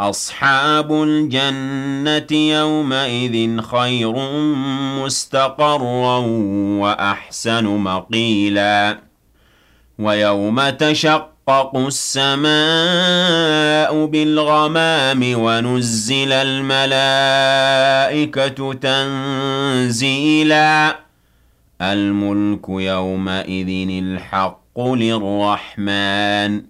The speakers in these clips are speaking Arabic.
أصحاب الجنة يومئذ خير مستقرا وأحسن مقيلا. ويوم تشقق السماء بالغمام ونزل الملائكة تنزيلا. الملك يومئذ الحق للرحمن.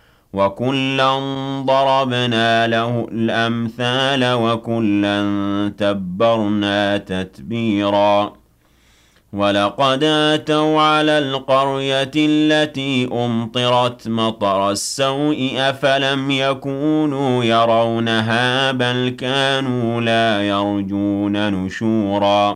وكلا ضربنا له الأمثال وكلا تبرنا تتبيرا ولقد أتوا على القرية التي أمطرت مطر السوء أفلم يكونوا يرونها بل كانوا لا يرجون نشورا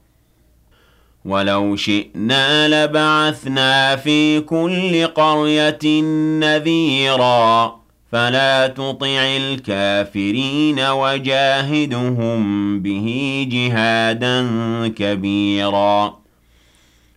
ولو شئنا لبعثنا في كل قرية نذيرا فلا تطع الكافرين وجاهدهم به جهادا كبيرا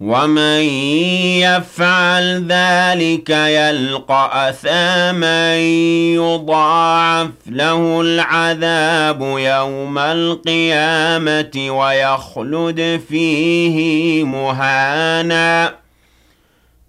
ومن يفعل ذلك يلقى أثاما يضاعف له العذاب يوم القيامة ويخلد فيه مهانا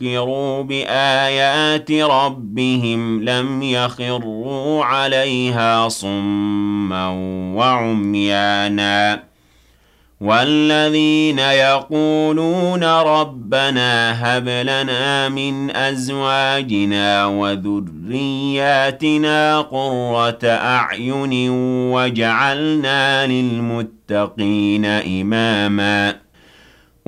ذكروا بآيات ربهم لم يخروا عليها صما وعميانا والذين يقولون ربنا هب لنا من أزواجنا وذرياتنا قرة أعين وجعلنا للمتقين إماما